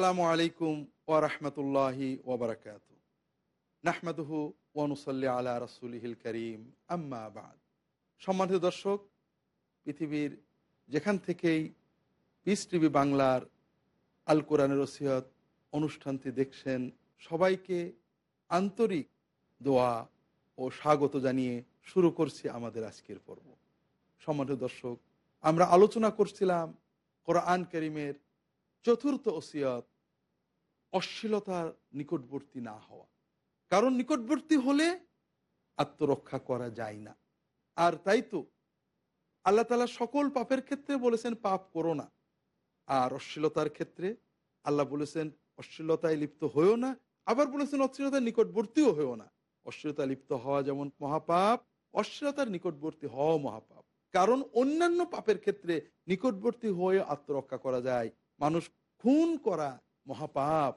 আসসালামু আলাইকুম ওরহমতুল্লাহি ওবরাকাত নাহমাদুহু ওয়ানুসল্লি আলা রসুলহিল করিম। আম্মা বাদ। সম্মানিত দর্শক, পৃথিবীর যেখান থেকেই পিস টিভি বাংলার আল কোরআনের ওসিয়ত অনুষ্ঠানটি দেখছেন, সবাইকে আন্তরিক দোয়া ও স্বাগত জানিয়ে শুরু করছি আমাদের আজকের পর্ব। সম্মানিত দর্শক, আমরা আলোচনা করছিলাম কোরআন করিমের চতুর্থ ওসিয়ত অশ্লীলতার নিকটবর্তী না হওয়া। কারণ নিকটবর্তী হলে আত্মরক্ষা করা যায় না। আর তাই তো আল্লাহ তালা সকল পাপের ক্ষেত্রে বলেছেন, পাপ করো না। আর অশ্লীলতার ক্ষেত্রে আল্লাহ বলেছেন, অশ্লীলতায় লিপ্ত হয়েও না। আবার বলেছেন, অশ্লীলতার নিকটবর্তীও হয়েও না। অশ্লীলতা লিপ্ত হওয়া যেমন মহাপাপ, অশ্লীলতার নিকটবর্তী হওয়া মহাপাপ। কারণ অন্যান্য পাপের ক্ষেত্রে নিকটবর্তী হয়ে আত্মরক্ষা করা যায়। মানুষ খুন করা মহাপাপ।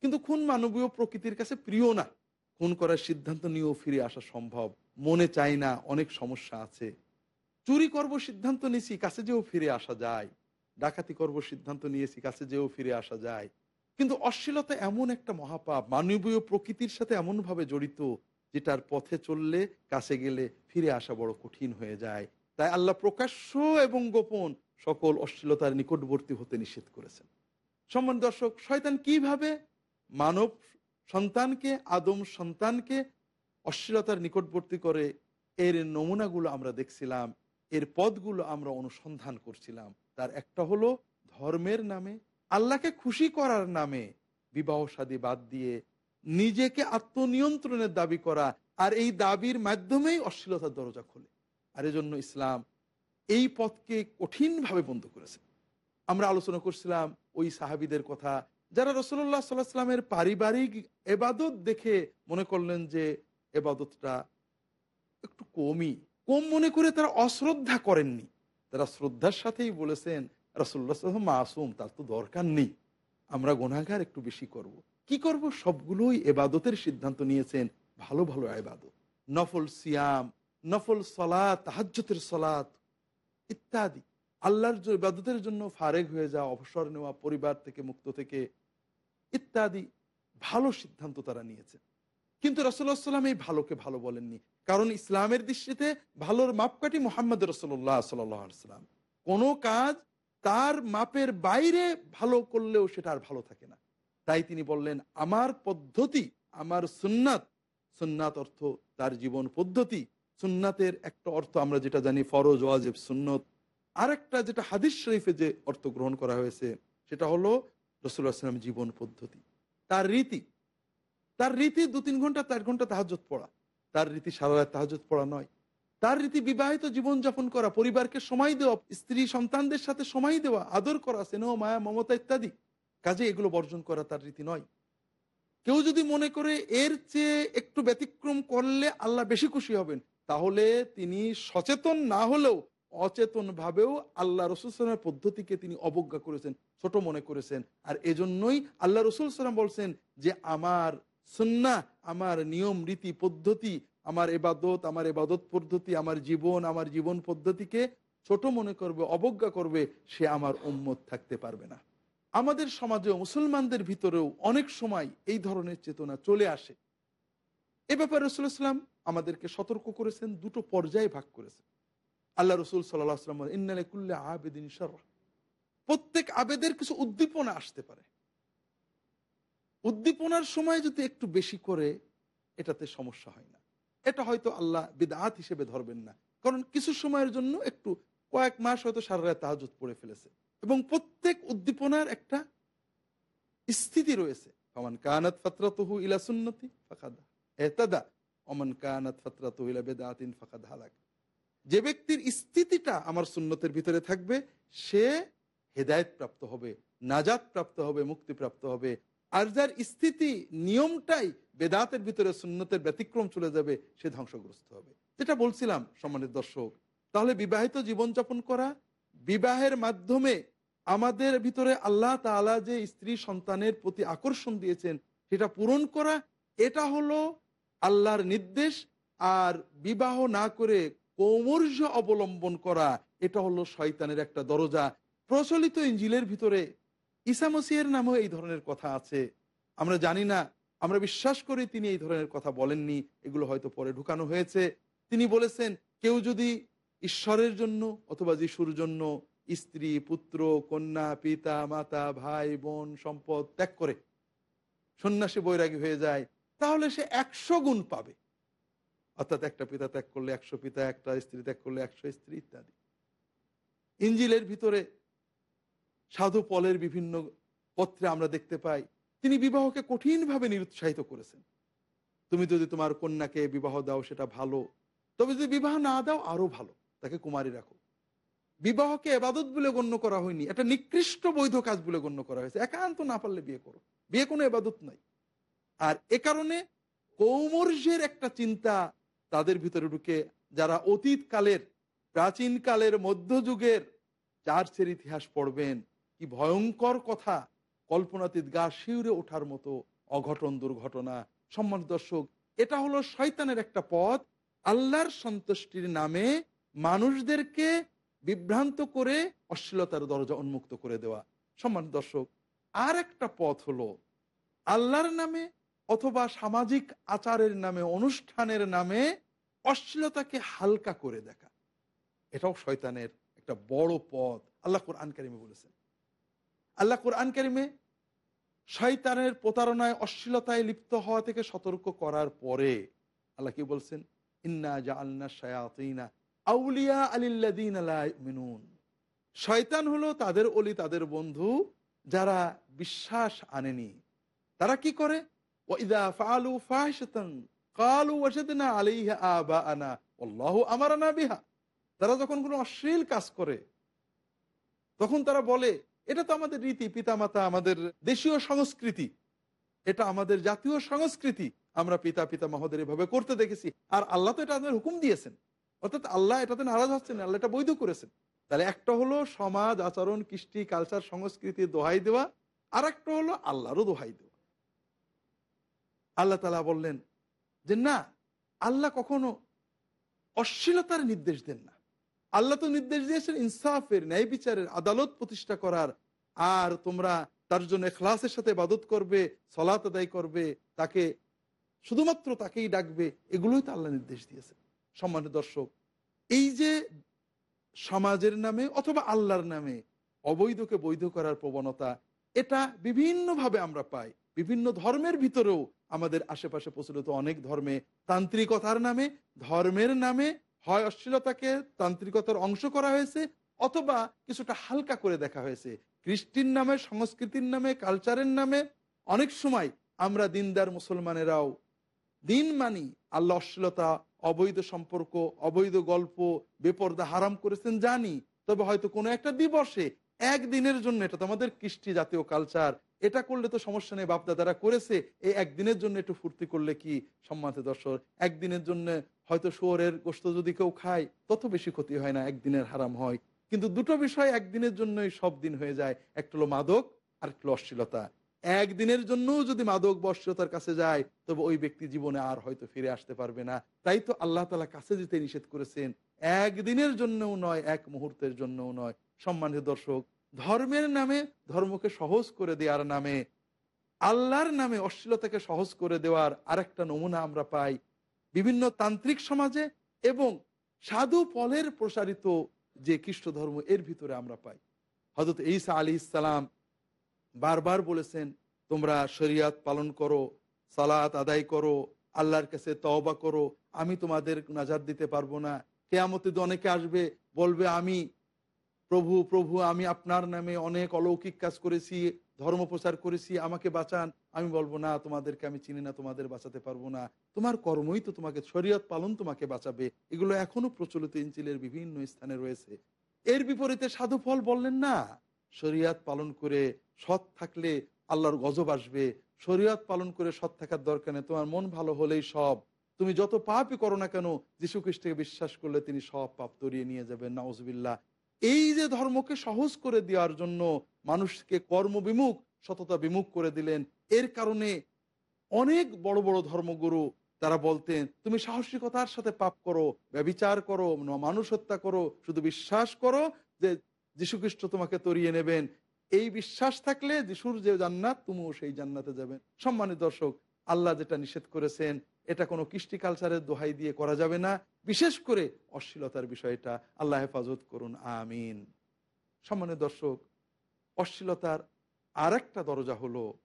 কিন্তু খুন মানবীয় প্রকৃতির কাছে প্রিয় না। খুন করার সিদ্ধান্ত নিয়েও ফিরে আসা সম্ভব। মনে চাই না, অনেক সমস্যা আছে। চুরি করব সিদ্ধান্ত নিয়েছি, কাছে যেও ফিরে আসা যায়। ডাকাতি করব সিদ্ধান্ত নিয়েছি, কাছে যেও ফিরে আসা যায়। কিন্তু অশ্লীলতা এমন একটা মহাপাপ, মানবীয় প্রকৃতির সাথে এমনভাবে জড়িত, যেটার পথে চললে, কাছে গেলে ফিরে আসা বড় কঠিন হয়ে যায়। তাই আল্লাহ প্রকাশ্য এবং গোপন সকল অশ্লীলতার নিকটবর্তী হতে নিষেধ করেছেন। সম্মান দর্শক, শয়তান কীভাবে মানব সন্তানকে, আদম সন্তানকে অশ্লীলতার নিকটবর্তী করে, এর নমুনাগুলো আমরা দেখছিলাম, এর পদগুলো আমরা অনুসন্ধান করছিলাম। তার একটা হলো ধর্মের নামে, আল্লাহকে খুশি করার নামে বিবাহ সাদী বাদ দিয়ে নিজেকে আত্মনিয়ন্ত্রণের দাবি করা, আর এই দাবির মাধ্যমেই অশ্লীলতার দরজা খোলে। আর এজন্য ইসলাম এই পথকে কঠিনভাবে বন্ধ করেছে। আমরা আলোচনা করছিলাম ওই সাহাবিদের কথা, যারা রসুল্লাহ সাল্লাহ সাল্লামের পারিবারিক এবাদত দেখে মনে করলেন যে এবাদতটা একটু কমই। কম মনে করে তারা অশ্রদ্ধা করেননি। তারা শ্রদ্ধার সাথেই বলেছেন রসুল্লাহ সাল্লাম মাসুম, তার তো দরকার নেই। আমরা গোনাগার একটু বেশি করব। কি করব? সবগুলোই এবাদতের সিদ্ধান্ত নিয়েছেন, ভালো ভালো এবাদত। নফল সিয়াম, নফল সলাত তাহাজ্যতের সলাত ইত্যাদি। আল্লাহর ইবাদতের জন্য ফারেক হয়ে যাওয়া, অবসর নেওয়া, পরিবার থেকে, মুক্ত থেকে ইত্যাদি ভালো সিদ্ধান্ত তারা নিয়েছে। কিন্তু রসুল্লাহ সাল্লাম এই ভালোকে ভালো বলেননি। কারণ ইসলামের দৃষ্টিতে ভালোর মাপকাঠি মোহাম্মদ রসল্লাহ সাল্লাম কোনো কাজ তার মাপের বাইরে ভালো করলেও সেটা আর ভালো থাকে না। তাই তিনি বললেন, আমার পদ্ধতি, আমার সুন্নাত সুন্নাত অর্থ তার জীবন পদ্ধতি, সুন্নাতের একটা অর্থ আমরা যেটা জানি, ফরজ, ওয়াজেব, সুন্নত আরেকটা যেটা হাদিস শরীফে যে অর্থ গ্রহণ করা হয়েছে, সেটা হলো রসুল্লাহ সাল্লাম জীবন পদ্ধতি। তার রীতি। তার রীতি দু তিন ঘণ্টা, চার ঘণ্টা তাহাজত পড়া। তার রীতি সারা রাত তাহাজত পড়া নয়। তার রীতি বিবাহিত জীবন যাপন করা, পরিবারকে সময় দেওয়া, স্ত্রী সন্তানদের সাথে সময় দেওয়া, আদর করা, স্নেহ, মায়া, মমতা ইত্যাদি। কাজে এগুলো বর্জন করা তার রীতি নয়। কেউ যদি মনে করে এর চেয়ে একটু ব্যতিক্রম করলে আল্লাহ বেশি খুশি হবেন, তাহলে তিনি সচেতন না হলেও অচেতন ভাবেও আল্লাহ রসুল সালামের পদ্ধতিকে তিনি অবজ্ঞা করেছেন, ছোট মনে করেছেন। আর এজন্যই আল্লাহ রসুল সালাম বলছেন যে, আমার সুন্না আমার নিয়ম, রীতি, পদ্ধতি, আমার এবাদত আমার এবাদত পদ্ধতি, আমার জীবন আমার জীবন পদ্ধতিকে ছোট মনে করবে, অবজ্ঞা করবে, সে আমার উম্মত থাকতে পারবে না। আমাদের সমাজে মুসলমানদের ভিতরেও অনেক সময় এই ধরনের চেতনা চলে আসে। এ ব্যাপারে রসুলাম আমাদেরকে সতর্ক করেছেন, দুটো পর্যায়ে ভাগ করেছেন। আল্লাহ রসুল সাল্লাম ইন্নালেকুল্লা আবেদিন সারা প্রত্যেক আবেদের কিছু উদ্দীপনা আসতে পারে। উদ্দীপনার সময় যদি একটু বেশি করে, এটাতে সমস্যা হয় না। এটা হয়তো আল্লাহ বিদাত হিসেবে ধরবেন না। কারণ কিছু সময়ের জন্য একটু, কয়েক মাস হয়তো সারা রাত তাহাজুত পড়ে ফেলেছে। এবং প্রত্যেক উদ্দীপনার একটা স্থিতি রয়েছে। অমান কানাত ফাতরাতহু ইলা সুন্নতি ফাকাদা এতাদা অমন কানাত ফাতরাত ইলা বেদাতিন ফাকাদ হালাক। যে ব্যক্তির স্থিতিটা আমার সুন্নতের ভিতরে থাকবে, সে হেদায়েত প্রাপ্ত হবে নাজাত প্রাপ্ত হবে, মুক্তিপ্রাপ্ত হবে। আর যার স্থিতি, নিয়মটাই বেদাতের ভিতরে সুন্নতের ব্যতিক্রম চলে যাবে, সে ধ্বংসগ্রস্ত হবে। যেটা বলছিলাম, সম্মানিত দর্শক, তাহলে বিবাহিত জীবনযাপন করা, বিবাহের মাধ্যমে আমাদের ভিতরে আল্লাহ তাআলা যে স্ত্রী সন্তানের প্রতি আকর্ষণ দিয়েছেন, সেটা পূরণ করা, এটা হলো আল্লাহর নির্দেশ। আর বিবাহ না করে কৌমর্য অবলম্বন করা, এটা হলো শয়তানের একটা দরজা। প্রচলিত ইঞ্জিলের ভিতরে ঈসা মসিহের নামেও এই ধরনের কথা আছে। আমরা জানি না, আমরা বিশ্বাস করি তিনি এই ধরনের কথা বলেননি, এগুলো হয়তো পরে ঢুকানো হয়েছে। তিনি বলেছেন, কেউ যদি ঈশ্বরের জন্য অথবা যিশুর জন্য স্ত্রী, পুত্র, কন্যা, পিতা, মাতা, ভাই, বোন, সম্পদ ত্যাগ করে সন্ন্যাসী বৈরাগী হয়ে যায়, তাহলে সে একশো গুণ পাবে। অর্থাৎ একটা পিতা ত্যাগ করলে একশো পিতা, একটা স্ত্রী ত্যাগ করলে একশো স্ত্রী ইত্যাদি। ইঞ্জিলের ভিতরে সাধু পলের বিভিন্ন পত্রে আমরা দেখতে পাই, তিনি বিবাহকে কঠিনভাবে নিরুৎসাহিত করেছেন। তুমি যদি তোমার কন্যাকে বিবাহ দাও, সেটা ভালো। তবে যদি বিবাহ না দাও আরও ভালো। তাকে কুমারী রাখো। বিবাহকে এবাদত বলে গণ্য করা হয়নি, একটা নিকৃষ্ট বৈধ কাজ বলে গণ্য করা হয়েছে। একান্ত না পারলে বিয়ে করো। বিয়ে কোনো এবাদত নাই। আর এ কারণে কৌমর্যের একটা চিন্তা তাদের ভিতরে ঢুকে যারা অতীত কালের প্রাচীন কালের মধ্যযুগের চার্চের ইতিহাস পড়বেন। কি ভয়ঙ্কর কথা। কল্পনাতীত গা শিউরে ওঠার মতো অঘটন, দুর্ঘটনা। সম্মানিত দর্শক, এটা হলো শয়তানের একটা পথ। আল্লাহর সন্তুষ্টির নামে মানুষদেরকে বিভ্রান্ত করে অশ্লীলতার দরজা উন্মুক্ত করে দেওয়া। সম্মান দর্শক, আর একটা পথ হলো আল্লাহর নামে অথবা সামাজিক আচারের নামে, অনুষ্ঠানের নামে অশ্লীলতাকে হালকা করে দেখা। এটাও শয়তানের একটা বড় পথ। আল্লাহ কোরআন কারিমে বলেছেন। আল্লাহ কোরআন কারিমে শয়তানের প্রতারণায়, অশ্লীলতায় লিপ্ত হওয়া থেকে সতর্ক করার পরে আল্লাহ কি বলছেন? ইন্না জা আল্না শায়াতিনা আউলিয়া আলিল্লাদিন মিনুন শয়তান হলো তাদের অলি, তাদের বন্ধু যারা বিশ্বাস আনেনি। তারা কি করে? ওয়াইদা ফালু ফাহিশাতান তারা যখন কোনো অশ্লীল কাজ করে, তখন তারা বলে, এটা তো আমাদের রীতি, পিতামাতা আমাদের দেশীয় সংস্কৃতি। এটা আমাদের জাতীয় সংস্কৃতি। আমরা পিতা পিতা, মহোদয় এভাবে করতে দেখেছি। আর আল্লাহ তো এটা আমাদের হুকুম দিয়েছেন। অর্থাৎ আল্লাহ এটাতে নারাজ হচ্ছেন, আল্লাহ এটা বৈধ করেছেন। তাহলে একটা হলো সমাজ, আচরণ, কৃষ্টি কালচার সংস্কৃতি দোহাই দেওয়া আর একটা হলো আল্লাহরও দোহাই দেওয়া। আল্লাহ তালা বললেন যে না, আল্লাহ কখনো অশ্লীলতার নির্দেশ দেন না। আল্লাহ তো নির্দেশ দিয়েছেন ইনসাফের, ন্যায় বিচারের আদালত প্রতিষ্ঠা করার। আর তোমরা তার জন্য ক্লাসের সাথে বাদত করবে সলাত আদায় করবে, তাকে শুধুমাত্র তাকেই ডাকবে, এগুলোই তো আল্লাহ নির্দেশ দিয়েছে সম্মানিত দর্শক, এই যে সমাজের নামে অথবা আল্লাহর নামে অবৈধকে বৈধ করার প্রবণতা, এটা বিভিন্নভাবে আমরা পাই। বিভিন্ন ধর্মের ভিতরেও আমাদের আশেপাশে প্রচলিত অনেক ধর্মে তান্ত্রিকতার নামে, ধর্মের নামে হয় অশ্লীলতাকে তান্ত্রিকতার অংশ করা হয়েছে অথবা কিছুটা হালকা করে দেখা হয়েছে। কৃষ্টির নামে, সংস্কৃতির নামে, কালচারের নামে অনেক সময় আমরা দিনদার মুসলমানেরাও দিন মানি আল্লাহ অশ্লীলতা, অবৈধ সম্পর্ক, অবৈধ গল্প, বেপর্দা হারাম করেছেন জানি। তবে হয়তো কোনো একটা দিবসে একদিনের জন্য এটা তো আমাদের কৃষ্টি জাতীয় কালচার এটা করলে তো সমস্যা নেই, বাপদাদারা করেছে। এই একদিনের জন্য একটু ফুর্তি করলে কি সম্মানিত দর্শক? একদিনের জন্য হয়তো শুয়োরের গোস্ত যদি কেউ খায়, তত বেশি ক্ষতি হয় না, একদিনের হারাম হয়। কিন্তু দুটো বিষয় একদিনের জন্যই সব দিন হয়ে যায়। একটা হলো মাদক আর একটু অশ্লীলতা। একদিনের জন্য যদি মাদক বর্ষতার কাছে যায়, তবে ওই ব্যক্তি জীবনে আর হয়তো ফিরে আসতে পারবে না। তাই তো আল্লাহ তালা কাছে যেতে নিষেধ করেছেন। একদিনের জন্যও নয়, এক মুহূর্তের জন্যও নয়। সম্মানিত দর্শক ধর্মের নামে ধর্মকে সহজ করে দেওয়ার নামে, আল্লাহর নামে অশ্লীলতাকে সহজ করে দেওয়ার আরেকটা নমুনা আমরা পাই বিভিন্ন তান্ত্রিক সমাজে এবং সাধু ফলের প্রসারিত যে খ্রিস্ট ধর্ম এর ভিতরে আমরা পাই। হজরত ঈসা আলী ইসালাম বারবার বলেছেন, তোমরা শরিয়াত পালন করো, সালাত আদায় করো, আল্লাহর কাছে তওবা করো, আমি তোমাদের নাজার দিতে পারব না। কেয়ামতে অনেকে আসবে, বলবে, আমি প্রভু প্রভু, আমি আপনার নামে অনেক অলৌকিক কাজ করেছি, ধর্ম প্রচার করেছি, আমাকে বাঁচান। আমি বলব, না, তোমাদেরকে আমি চিনি না, তোমাদের বাঁচাতে পারব না। তোমার কর্মই তো তোমাকে, শরীয়ত পালন তোমাকে বাঁচাবে। এগুলো এখনও প্রচলিত ইঞ্চিলের বিভিন্ন স্থানে রয়েছে। এর বিপরীতে সাধু ফল বললেন না, শরিয়াত পালন করে সৎ থাকলে আল্লাহর গজব আসবে। শরিয়াত পালন করে সৎ থাকার দরকার নেই, তোমার মন ভালো হলেই সব। তুমি যত পাপই করো না কেন, যীশু খ্রিস্টকে বিশ্বাস করলে তিনি সব পাপ তরিয়ে নিয়ে যাবেন। নাউজবিল্লাহ এই যে ধর্মকে সহজ করে দেওয়ার জন্য মানুষকে কর্মবিমুখ, সততা বিমুখ করে দিলেন, এর কারণে অনেক বড় বড় ধর্মগুরু তারা বলতেন, তুমি সাহসিকতার সাথে পাপ করো ব্যবিচার করো মানুষ হত্যা করো, শুধু বিশ্বাস করো যে যীশুখ্রিস্ট তোমাকে তরিয়ে নেবেন। এই বিশ্বাস থাকলে যিশুর যে জান্নাত, তুমিও সেই জান্নাতে যাবেন সম্মানিত দর্শক, আল্লাহ যেটা নিষেধ করেছেন এটা কোনো কৃষ্টি কালচারের দোহাই দিয়ে করা যাবে না। বিশেষ করে অশ্লীলতার বিষয়টা আল্লাহ হেফাজত করুন, আমিন। সম্মানের দর্শক, অশ্লীলতার আর একটা দরজা হলো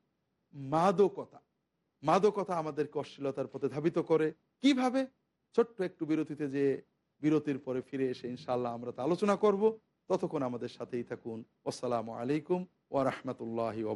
মাদকতা। মাদকতা আমাদেরকে অশ্লীলতার পথে ধাবিত করে। কীভাবে? ছোট্ট একটু বিরতিতে যে বিরতির পরে ফিরে এসে ইনশাল্লাহ আমরা তা আলোচনা করব। ততক্ষণ আমাদের সাথেই থাকুন। আসসালামু আলাইকুম ওয়া রাহমাতুল্লাহি ওয়া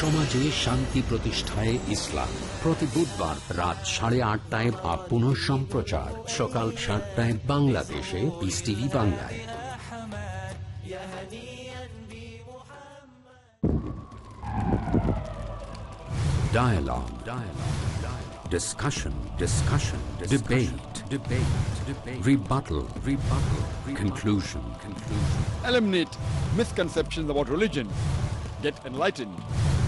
সমাজে শান্তি প্রতিষ্ঠায় ইসলাম প্রতি বুধবার রাত সাড়ে আটটায় বা পুনঃ সম্প্রচার সকাল সাতটায় বাংলাদেশে পিস টিভি বাংলায় Dialogue. Dialogue. Dialogue. Discussion. Discussion. Discussion. Debate. Debate. Debate. Rebuttal. Rebuttal. Rebuttal. Conclusion. Conclusion. eliminate misconceptions about religion, get enlightened.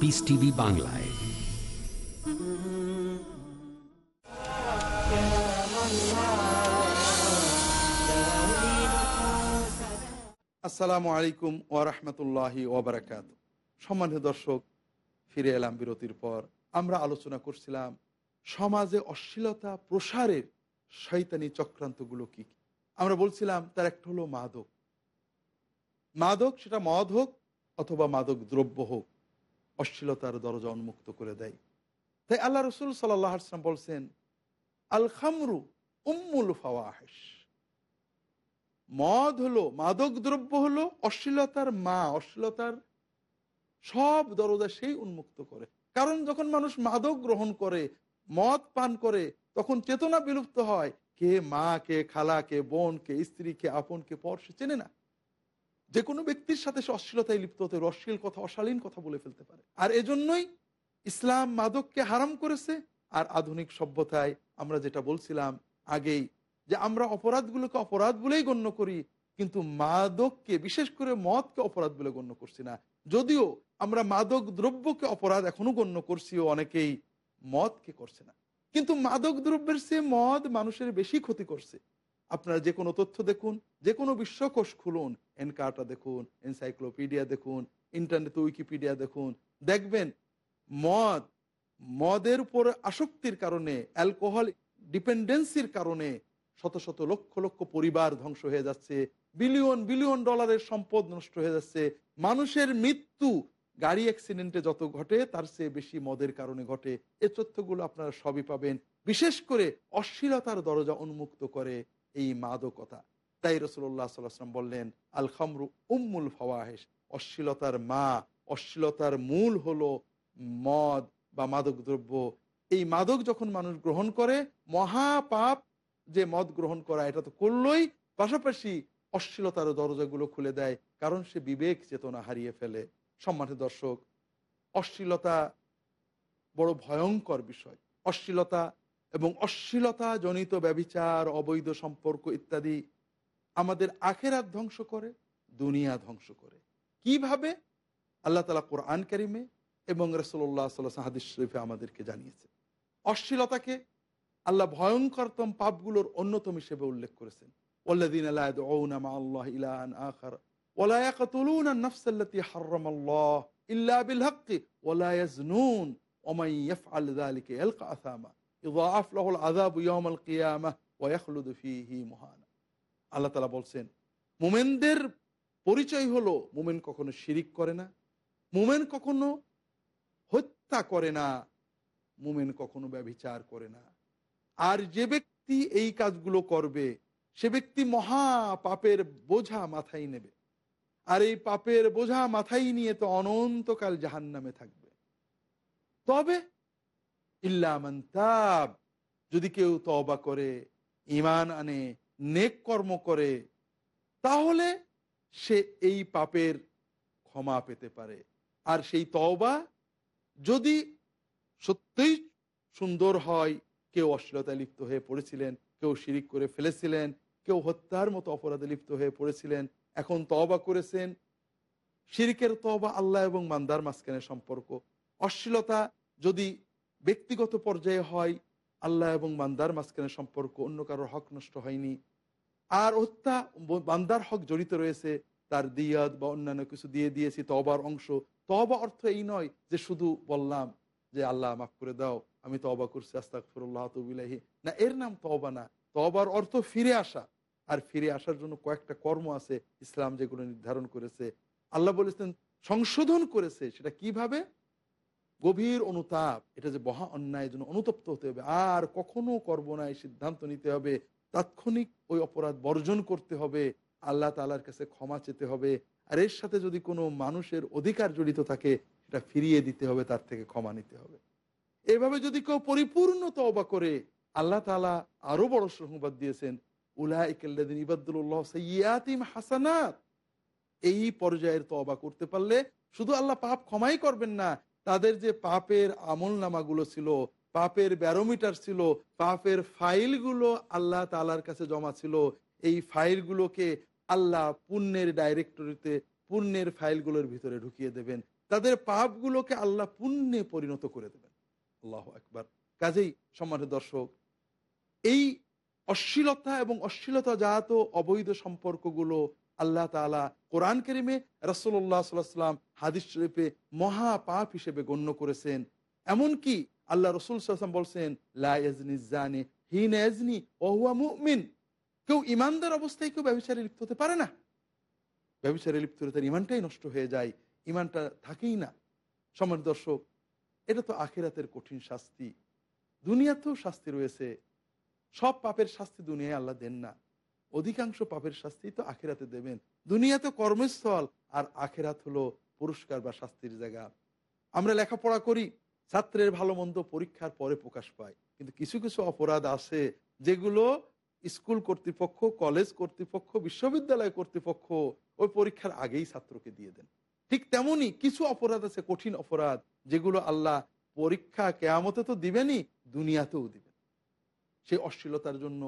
Piece TV বাংলায় আসসালামু আলাইকুম ওয়া রাহমাতুল্লাহি ওয়া বারাকাত সম্মানিত দর্শক, ফিরে এলাম বিরতির পর। আমরা আলোচনা করছিলাম, সমাজে অশ্লীলতা প্রসারের শৈতানি চক্রান্তগুলো কি? আমরা বলছিলাম, তার একটা হলো মাদক। মাদক সেটা মদ হোক অথবা মাদক দ্রব্য হোক অশ্লীলতার দরজা উন্মুক্ত করে দেয়। তাই আল্লাহ রসুল সাল্লাহ আসলাম বলছেন আল খামরু উম্মুল ফাওয়াহেশ। মদ হলো, মাদক দ্রব্য হলো অশ্লীলতার মা, অশ্লীলতার সব দরজা সেই উন্মুক্ত করে। কারণ যখন মানুষ মাদক গ্রহণ করে, মদ পান করে, তখন চেতনা বিলুপ্ত হয়। কে মা, কে খালা, কে বোন, কে স্ত্রী, কে আপন, কে পর, সে চেনে না। যে কোনো ব্যক্তির সাথে সে অশ্লীলতায় লিপ্ত হতে অশ্লীল কথা, অশালীন কথা বলে ফেলতে পারে। আর এজন্যই ইসলাম মাদককে হারাম করেছে। আর আধুনিক সভ্যতায় আমরা যেটা বলছিলাম আগেই, যে আমরা অপরাধগুলোকে অপরাধ বলেই গণ্য করি, কিন্তু মাদককে, বিশেষ করে মদকে অপরাধ বলে গণ্য করছি না। যদিও আমরা মাদক দ্রব্যকে অপরাধ এখনও গণ্য করছি ও অনেকেই মদকে করছে না। কিন্তু মাদক দ্রব্যের চেয়ে মদ মানুষের বেশি ক্ষতি করছে। আপনারা যে কোনো তথ্য দেখুন, যে কোনো বিশ্বকোষ খুলুন এনকার্টা দেখুন, এনসাইক্লোপিডিয়া দেখুন, ইন্টারনেট উইকিপিডিয়া দেখুন, দেখবেন মদ, মদের উপর আসক্তির কারণে, অ্যালকোহল ডিপেন্ডেন্সির কারণে শত শত লক্ষ লক্ষ পরিবার ধ্বংস হয়ে যাচ্ছে, বিলিয়ন বিলিয়ন ডলারের সম্পদ নষ্ট হয়ে যাচ্ছে, মানুষের মৃত্যু, গাড়ি অ্যাক্সিডেন্টে যত ঘটে, তার চেয়ে বেশি মদের কারণে ঘটে। এ তথ্যগুলো আপনারা সবই পাবেন। বিশেষ করে অশ্লীলতার দরজা উন্মুক্ত করে। এই মাদকতা। তাই রসুল্লাহ সাল্লাম বললেন আল খামরু উম্মুল ফওয়াহেস অশ্লীলতার মা, অশ্লীলতার মূল হলো মদ বা মাদক দ্রব্য এই মাদক যখন মানুষ গ্রহণ করে, মহাপাপ যে মদ গ্রহণ করা, এটা তো করলই। পাশাপাশি অশ্লীলতার দরজাগুলো খুলে দেয়, কারণ সে বিবেক চেতনা হারিয়ে ফেলে। সম্মানিত দর্শক, অশ্লীলতা বড় ভয়ঙ্কর বিষয়। অশ্লীলতা এবং অশ্লীলতা জনিত ব্যবিচার, অবৈধ সম্পর্ক ইত্যাদি আমাদের আখেরাত ধ্বংস করে, দুনিয়া ধ্বংস করে। কীভাবে? আল্লাহ তালা কোরআন কারিমে এবং রসল্লাহ সাল্লাহ হাদিস শরীফে আমাদেরকে জানিয়েছে অশ্লীলতাকে আল্লাহ ভয়ঙ্করতম পাপগুলোর অন্যতম হিসেবে উল্লেখ করেছেন। ওল্লাদিন আল্লাহ আল্লাহ ইলান আখার ওলায়াকুন ওমাইফ আল্লাহ আলকে এলকা আসামা। ইউদাফলাহুল আজাব ইয়ামাল কিয়ামা ওয়াখলুদফিহি মহানা আল্লাহ তালা বলছেন, মোমেনদের পরিচয় হলো মোমেন কখনো শিরিক করে না, মোমেন কখনো হত্যা করে না, মোমেন কখনো ব্যবিচার করে না। আর যে ব্যক্তি এই কাজগুলো করবে, সে ব্যক্তি মহা পাপের বোঝা মাথায় নেবে। আর এই পাপের বোঝা মাথায় নিয়ে তো অনন্তকাল জাহান নামে থাকবে। তবে ইল্লামান্তাব যদি কেউ তবা করে ইমান আনে, নেক কর্ম করে, তাহলে সে এই পাপের ক্ষমা পেতে পারে। আর সেই তওবা যদি সত্যিই সুন্দর হয়, কেউ অশ্লীলতায় লিপ্ত হয়ে পড়েছিলেন, কেউ শিরিক করে ফেলেছিলেন, কেউ হত্যার মতো অপরাধে লিপ্ত হয়ে পড়েছিলেন, এখন তবা করেছেন, শিরিকের তবা আল্লাহ এবং মান্দার মাঝখানে সম্পর্ক। অশ্লীলতা যদি ব্যক্তিগত পর্যায়ে হয়, আল্লাহ এবং মান্দার মাঝখানে সম্পর্ক, অন্য কারোর হক নষ্ট হয়নি। আর হত্যা, বান্দার হক জড়িত রয়েছে, তার দিয়াদ বা অন্যান্য কিছু দিয়ে দিয়েছি তবার অংশ। তবা অর্থ এই নয় যে শুধু বললাম যে, আল্লাহ মাফ করে দাও, আমি তবা করছি আস্তাক ফিরুল্লাহ তবিলাহি না, এর নাম তবা না। তবার অর্থ ফিরে আসা। আর ফিরে আসার জন্য কয়েকটা কর্ম আছে, ইসলাম যেগুলো নির্ধারণ করেছে। আল্লাহ বলেছেন, সংশোধন করেছে। সেটা কীভাবে? গভীর অনুতাপ, এটা যে মহা অন্যায়ের জন্য অনুতপ্ত হতে হবে, আর কখনো করব না, এই সিদ্ধান্ত নিতে হবে। তাৎক্ষণিক ওই অপরাধ বর্জন করতে হবে, আল্লাহ তালার কাছে ক্ষমা চেতে হবে, আর এর সাথে যদি কোনো মানুষের অধিকার জড়িত থাকে, সেটা ফিরিয়ে দিতে হবে, তার থেকে ক্ষমা নিতে হবে। এভাবে যদি কেউ পরিপূর্ণ তবা করে, আল্লাহ তালা আরও বড় সংবাদ দিয়েছেন উলাইকাল্লাদিন ইবাদুল্লাহ সৈয়াতিম হাসানাত। এই পর্যায়ের তবা করতে পারলে শুধু আল্লাহ পাপ ক্ষমাই করবেন না তাদের যে পাপের আমল নামাগুলো ছিল, পাপের ব্যারোমিটার ছিল, পাপের ফাইলগুলো আল্লাহ তালার কাছে জমা ছিল, এই ফাইলগুলোকে আল্লাহ পুণ্যের ডাইরেক্টরিতে, পুণ্যের ফাইলগুলোর ভিতরে ঢুকিয়ে দেবেন। তাদের পাপগুলোকে আল্লাহ পুণ্যে পরিণত করে দেবেন। আল্লাহ একবার কাজেই সম্মানিত দর্শক, এই অশ্লীলতা এবং অশ্লীলতা জাত অবৈধ সম্পর্কগুলো আল্লাহ তালা কোরআন কেরিমে রসল্লাহ সাল্লাম হাদিস শরীফে মহা পাপ হিসেবে গণ্য করেছেন। এমনকি আল্লাহ রসুল সাল্লাম বলছেন লাজনি হিন এজনি ওহুয়া মুমিন কেউ ইমানদার অবস্থায় কেউ ব্যবচারে লিপ্ত হতে পারে না। ব্যবচারে লিপ্ত হলে তার ইমানটাই নষ্ট হয়ে যায় ইমানটা থাকেই না। সমান দর্শক, এটা তো আখেরাতের কঠিন শাস্তি। দুনিয়াতেও শাস্তি রয়েছে। সব পাপের শাস্তি দুনিয়ায় আল্লাহ দেন না। অধিকাংশ পাপের শাস্তি তো আখেরাতে দেবেন। দুনিয়াতে কর্মস্থল আর আখেরাত হলো পুরস্কার বা শাস্তির জায়গা। আমরা লেখাপড়া করি, ছাত্রের ভালো মন্দ পরীক্ষার পরে প্রকাশ পায়। কিন্তু কিছু কিছু অপরাধ আছে যেগুলো স্কুল কর্তৃপক্ষ, কলেজ কর্তৃপক্ষ, বিশ্ববিদ্যালয় কর্তৃপক্ষ ওই পরীক্ষার আগেই ছাত্রকে দিয়ে দেন। ঠিক তেমনি কিছু অপরাধ আছে, কঠিন অপরাধ, যেগুলো আল্লাহ পরীক্ষা কেয়ামতে তো দিবেনই, দুনিয়াতেও দিবেন। সেই অশ্লীলতার জন্য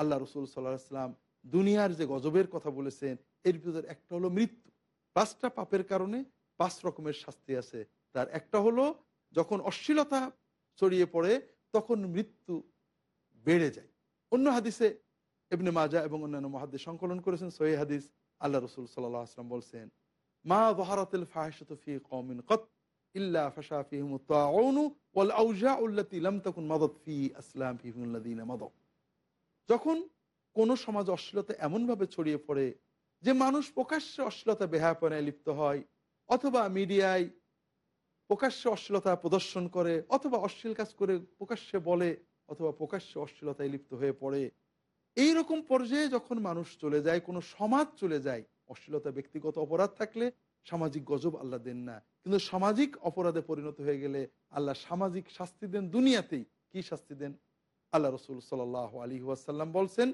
আল্লাহ রসুল সাল্লাহ সাল্লাম দুনিয়ার যে গজবের কথা বলেছেন, এর ভিতরে একটা হলো মৃত্যু। পাঁচটা পাপের কারণে পাঁচ রকমের শাস্তি আছে। তার একটা হলো, যখন অশ্লীলতা ছড়িয়ে পড়ে, তখন মৃত্যু বেড়ে যায়। অন্য হাদিসে এমনি মাজা এবং অন্যান্য মহাদিস সংকলন করেছেন, সহি হাদিস আল্লাহ রসুল সাল্লাহ আসলাম বলছেন, মা বহারাতিল ফাহিশাতু ফি কওমিন কত ইল্লা ফাশা ফিহিম আউজাউ আল্লাতী লাম তাকুন মাদাত ফি আসলাম ফিহিম আল্লাযীনা মাদাউ। যখন কোনো সমাজ অশ্লীলতা এমনভাবে ছড়িয়ে পড়ে যে মানুষ প্রকাশ্যে অশ্লীলতা বেহাপনায় লিপ্ত হয়, অথবা মিডিয়ায় প্রকাশ্যে অশ্লীলতা প্রদর্শন করে, অথবা অশ্লীল কাজ করে প্রকাশ্যে বলে, অথবা প্রকাশ্যে অশ্লীলতায় লিপ্ত হয়ে পড়ে। এই রকম পর্যায়ে যখন মানুষ চলে যায়, কোনো সমাজ চলে যায়, অশ্লীলতা ব্যক্তিগত অপরাধ থাকলে সামাজিক গজব আল্লাহ দেন না। কিন্তু সামাজিক অপরাধে পরিণত হয়ে গেলে আল্লাহ সামাজিক শাস্তি দেন দুনিয়াতেই। কি শাস্তি দেন? আল্লাহ রসুল সাল আলী ওয়াসাল্লাম বলছেন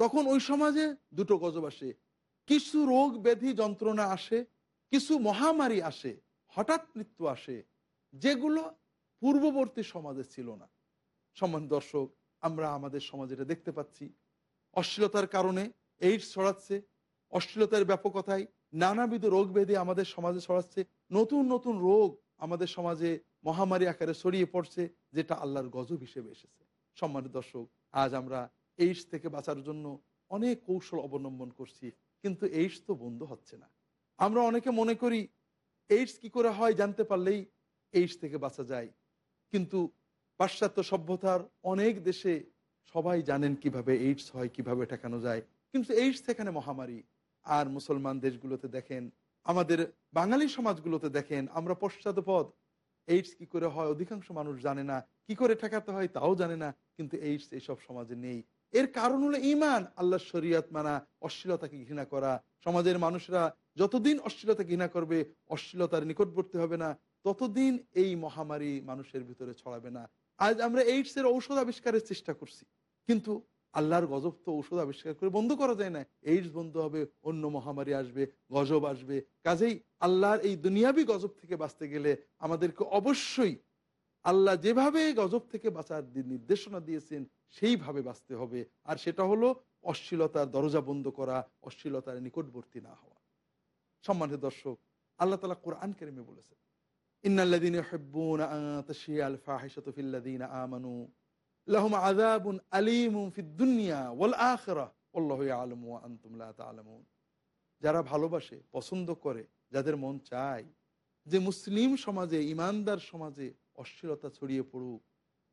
তখন ওই সমাজে দুটো গজব আসে। কিছু রোগ ব্যাধি যন্ত্রণা আসে, কিছু মহামারী আসে, হঠাৎ মৃত্যু আসে, যেগুলো পূর্ববর্তী সমাজে ছিল না। সম্মান দর্শক, আমরা আমাদের সমাজে দেখতে পাচ্ছি। অশ্লীলতার কারণে এইডস ছড়াচ্ছে, অশ্লীলতার ব্যাপকতায় নানাবিধ রোগ ব্যাধি আমাদের সমাজে ছড়াচ্ছে, নতুন নতুন রোগ আমাদের সমাজে মহামারী আকারে ছড়িয়ে পড়ছে, যেটা আল্লাহর গজব হিসেবে এসেছে। সম্মানিত দর্শক, আজ আমরা এইডস থেকে বাঁচার জন্য অনেক কৌশল অবলম্বন করছি, কিন্তু এইডস তো বন্ধ হচ্ছে না। আমরা অনেকে মনে করি এইডস কি করে হয় জানতে পারলেই এইডস থেকে বাঁচা যায়। কিন্তু পাশ্চাত্য সভ্যতার অনেক দেশে সবাই জানেন কীভাবে এইডস হয়, কীভাবে ঠেকানো যায়। কিন্তু এইডস সেখানে মহামারী আর মুসলমান দেশগুলোতে দেখেন, আমাদের বাঙালি সমাজগুলোতে দেখেন, আমরা পশ্চাৎপদ এইডস কি করে হয়, অধিকাংশ মানুষ জানে না। কি করে ঠেকাতে হয়, তাও জানে না। কিন্তু এইডস এইসব সমাজে নেই। এর কারণ হলো ইমান আল্লাহ শরিয়াত মানা অশ্লীলতাকে ঘৃণা করা। সমাজের মানুষরা যতদিন অশ্লীলতা ঘৃণা করবে, অশ্লীলতার নিকটবর্তী হবে না। ততদিন এই মহামারী মানুষের ভিতরে ছড়াবে না। আজ আমরা এইডস এর ঔষধ আবিষ্কারের চেষ্টা করছি। কিন্তু আল্লাহর গজব তো ঔষধ আবিষ্কার করে বন্ধ করা যায় না। এইডস বন্ধ হবে, অন্য মহামারী আসবে, গজব আসবে। কাজেই আল্লাহর এই দুনিয়াবি গজব থেকে বাঁচতে গেলে আমাদেরকে অবশ্যই আল্লাহ যেভাবে গজব থেকে বাঁচার নির্দেশনা দিয়েছেন, সেইভাবে বাঁচতে হবে। আর সেটা হলো অশ্লীলতার দরজা বন্ধ করা, অশ্লীলতার নিকটবর্তী না হওয়া। সম্মানিত দর্শক, আল্লাহ তালা কোরআন কেরিমে বলেছেন ইন্নাল্লাদিন হেব্বুন আল ফাহিশাতু ফিল্লাদিন আমানু। ফিদ দুনিয়া ওয়াল আখিরাহ আল্লাহু ইয়ালামু ওয়া আনতুম তা'লামুন যারা ভালোবাসে, পছন্দ করে, যাদের মন চায়, যে মুসলিম সমাজে ইমানদার সমাজে অশ্লীলতা ছড়িয়ে পড়ুক,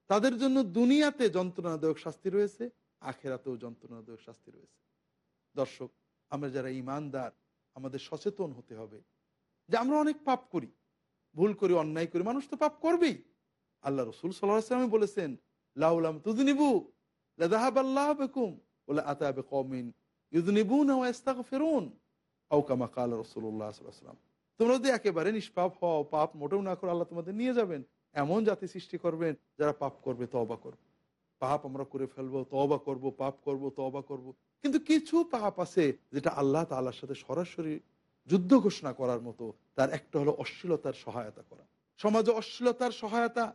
তাদের জন্য দুনিয়াতে যন্ত্রণাদায়ক শাস্তি রয়েছে, আখেরাতেও যন্ত্রণাদায়ক শাস্তি রয়েছে। দর্শক, আমরা যারা ইমানদার আমাদের সচেতন হতে হবে যে আমরা অনেক পাপ করি। ভুল করি, অন্যায় করি, মানুষ তো পাপ করবেই। আল্লাহ রসুল সাল্লাহ বলেছেন লাউলাম বেকুম আতাবে কমিন না ফেরুন আউকামা কাল রসুল্লাহ সাল্লাম তোমরা যদি একেবারে নিষ্পাপ হও, পাপ মোটেও না করো আল্লাহ তোমাদের নিয়ে যাবেন। এমন জাতি সৃষ্টি করবেন যারা পাপ করবে তবা করবে। পাপ আমরা করে ফেলব তবা করব, পাপ করব তবা করব। কিন্তু কিছু পাপ আছে যেটা আল্লাহ তাল্লার সাথে সরাসরি যুদ্ধ ঘোষণা করার মতো, তার একটা হলো অশ্লীলতার সহায়তা করা। সমাজে অশ্লীলতার সহায়তা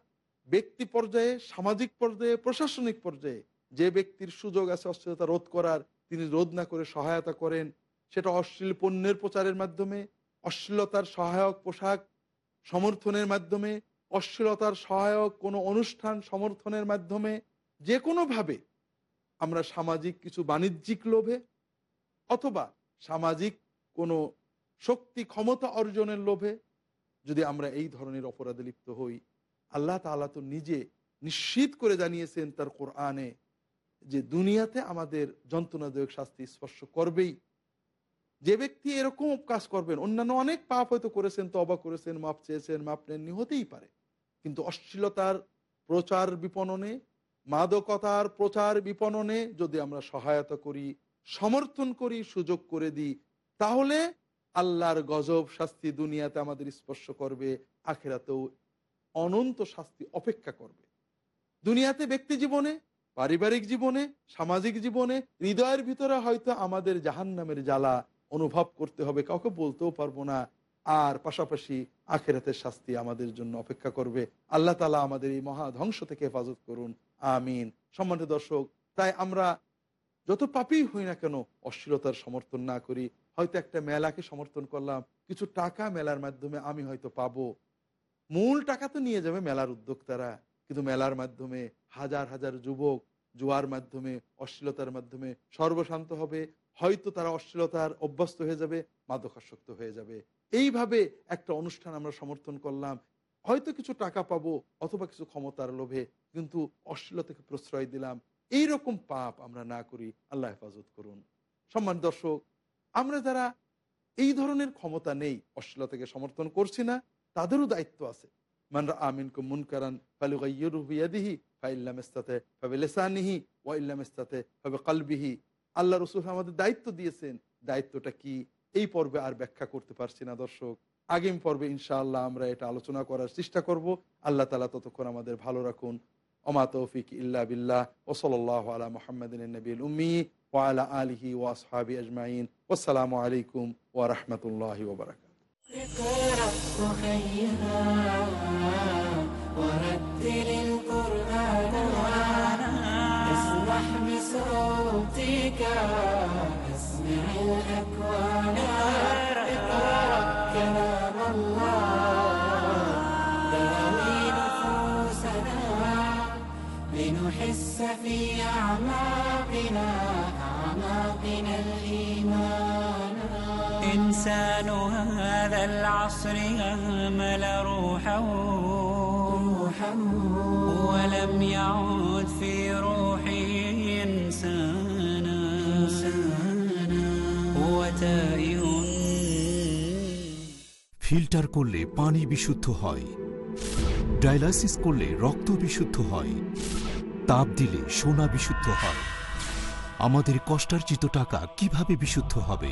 ব্যক্তি পর্যায়ে, সামাজিক পর্যায়ে, প্রশাসনিক পর্যায়ে যে ব্যক্তির সুযোগ আছে অশ্লীলতা রোধ করার, তিনি রোধ না করে সহায়তা করেন, সেটা অশ্লীল পণ্যের প্রচারের মাধ্যমে, অশ্লীলতার সহায়ক পোশাক সমর্থনের মাধ্যমে, অশ্লীলতার সহায়ক কোনো অনুষ্ঠান সমর্থনের মাধ্যমে, যে কোনোভাবে আমরা সামাজিক কিছু বাণিজ্যিক লোভে অথবা সামাজিক কোনো শক্তি ক্ষমতা অর্জনের লোভে যদি আমরা এই ধরনের অপরাধে লিপ্ত হই আল্লাহ তালা তো নিজে নিশ্চিত করে জানিয়েছেন তার কোরআনে যে দুনিয়াতে আমাদের যন্ত্রণাদায়ক শাস্তি স্পর্শ করবেই। যে ব্যক্তি এরকম কাজ করবেন, অন্যান্য অনেক পাপ হয়তো করেছেন তবা করেছেন, মাপ চেয়েছেন, মাপ নেননি, হতেই পারে। কিন্তু অশ্লীলতার প্রচার বিপণনে, মাদকতার প্রচার বিপণনে যদি আমরা সহায়তা করি, সমর্থন করি, সুযোগ করে দিই, তাহলে আল্লাহর গজব শাস্তি দুনিয়াতে আমাদের স্পর্শ করবে, আখেরাতেও অনন্ত শাস্তি অপেক্ষা করবে। দুনিয়াতে ব্যক্তি জীবনে, পারিবারিক জীবনে, সামাজিক জীবনে, হৃদয়ের ভিতরে হয়তো আমাদের জাহান নামের জ্বালা অনুভব করতে হবে, কাউকে বলতেও পারব না। আর পাশাপাশি আখেরাতের শাস্তি আমাদের জন্য অপেক্ষা করবে। আল্লাহ তালা আমাদের এই মহা ধ্বংস থেকে হেফাজত করুন। আমিন। সম্মানিত দর্শক, তাই আমরা যত পাপই হই না কেন, অশ্লীলতার সমর্থন না করি। হয়তো একটা মেলাকে সমর্থন করলাম, কিছু টাকা মেলার মাধ্যমে আমি হয়তো পাবো। মূল টাকা তো নিয়ে যাবে মেলার উদ্যোক্তারা, কিন্তু মেলার মাধ্যমে হাজার হাজার যুবক জুয়ার মাধ্যমে, অশ্লীলতার মাধ্যমে সর্বশান্ত হবে, হয়তো তারা অশ্লীলতার অভ্যস্ত হয়ে যাবে, মাদকাসক্ত হয়ে যাবে। এইভাবে একটা অনুষ্ঠান আমরা সমর্থন করলাম। হয়তো কিছু টাকা পাবো অথবা কিছু ক্ষমতার লোভে, কিন্তু অশ্লীলতাকে প্রশ্রয় দিলাম। এই রকম পাপ আমরা না করি। আল্লাহ হেফাজত করুন। সম্মান দর্শক, আমরা যারা এই ধরনের ক্ষমতা নেই, অশ্লীলতাকে সমর্থন করছি না তাদেরও দায়িত্ব আছে। মানরা আমিন কো ফাবে লেসানিহি আল্লাহ রসুল আমাদের দায়িত্ব দিয়েছেন। দায়িত্বটা কি? এই পর্বে আর ব্যাখ্যা করতে পারছি না দর্শক। আগামী পর্বে ইনশাআল্লাহ আমরা এটা আলোচনা করার চেষ্টা করব। আল্লাহ তালা ততক্ষণ আমাদের ভালো রাখুন। ওমা তৌফিক ইল্লা বিল্লাহ। আলা মোহাম্মদিন নবীল উম্মি ওয়ালা আলিহি ওয়াসহাবি আজমাইন। আসসালামু আলাইকুম ওরহমতুল্লাহ ওবরাকাত اقرأ وخيرا ورتل القرآن اسمح بصوتك اسمع الأكوان اقرأ كلام الله داوي نفوسنا لنحس في أعماقنا أعماقنا الإيمان. إنسان هذا العصر أهمل روحه ولم يعد في روحه إنسانا هو تائه ফিল্টার করলে পানি বিশুদ্ধ হয় ডায়ালাইসিস করলে রক্ত বিশুদ্ধ হয় তাপ দিলে সোনা বিশুদ্ধ হয় আমাদের কষ্টার্জিত টাকা কিভাবে বিশুদ্ধ হবে